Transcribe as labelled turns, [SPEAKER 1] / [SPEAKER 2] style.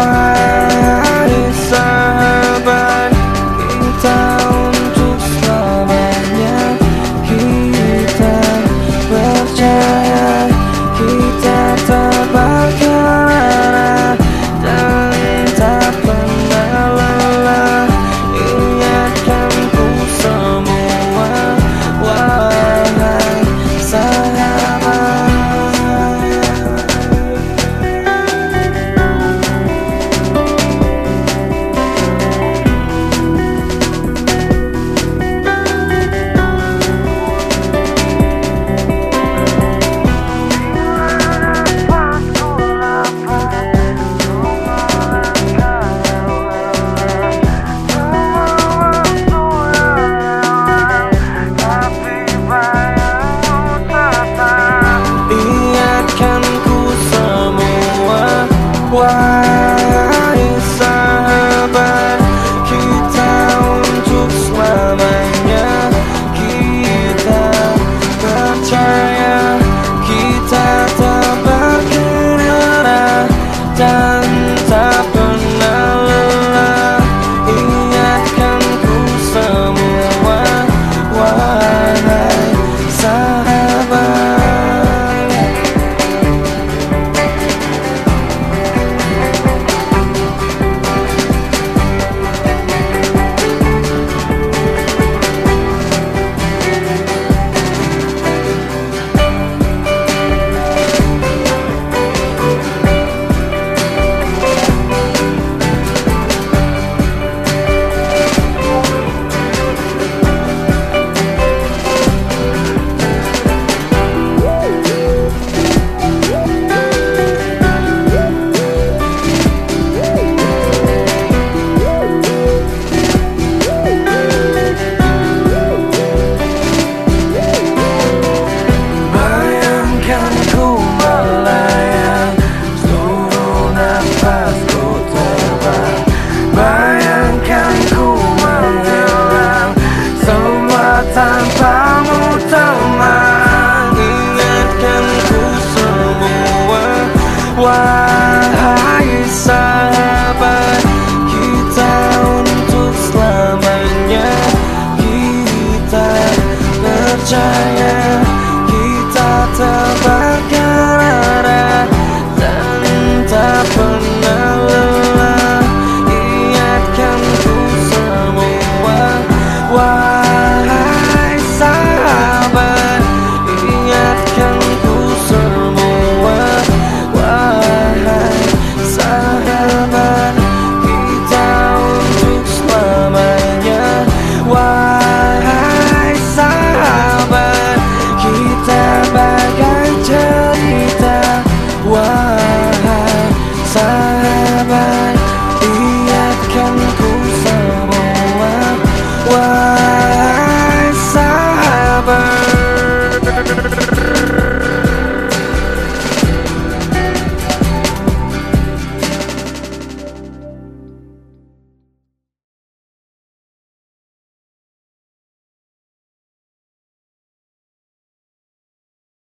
[SPEAKER 1] bye vampire